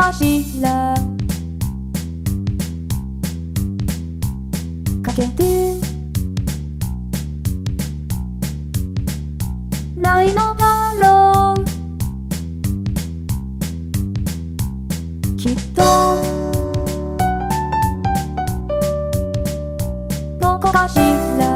かしら」「かけて」「ないのだろう」「きっと」「どこかしら」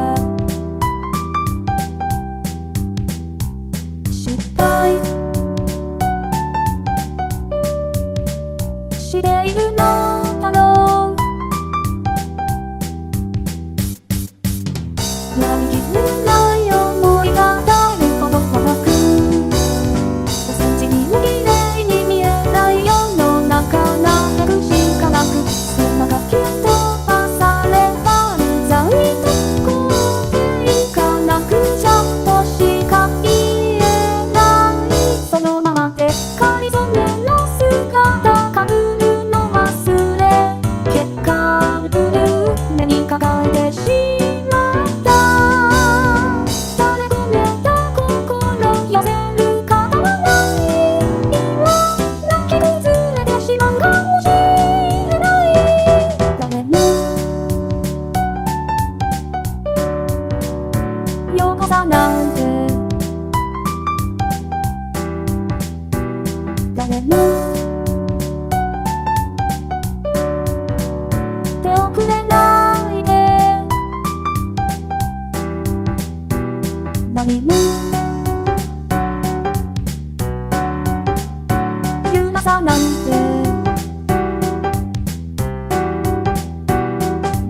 朝なんて。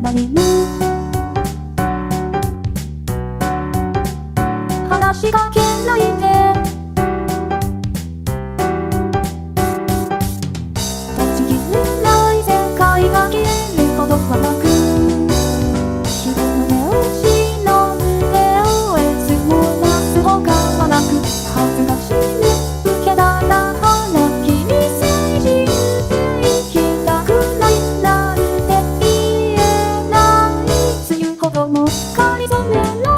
何も。話がかけない。光染めら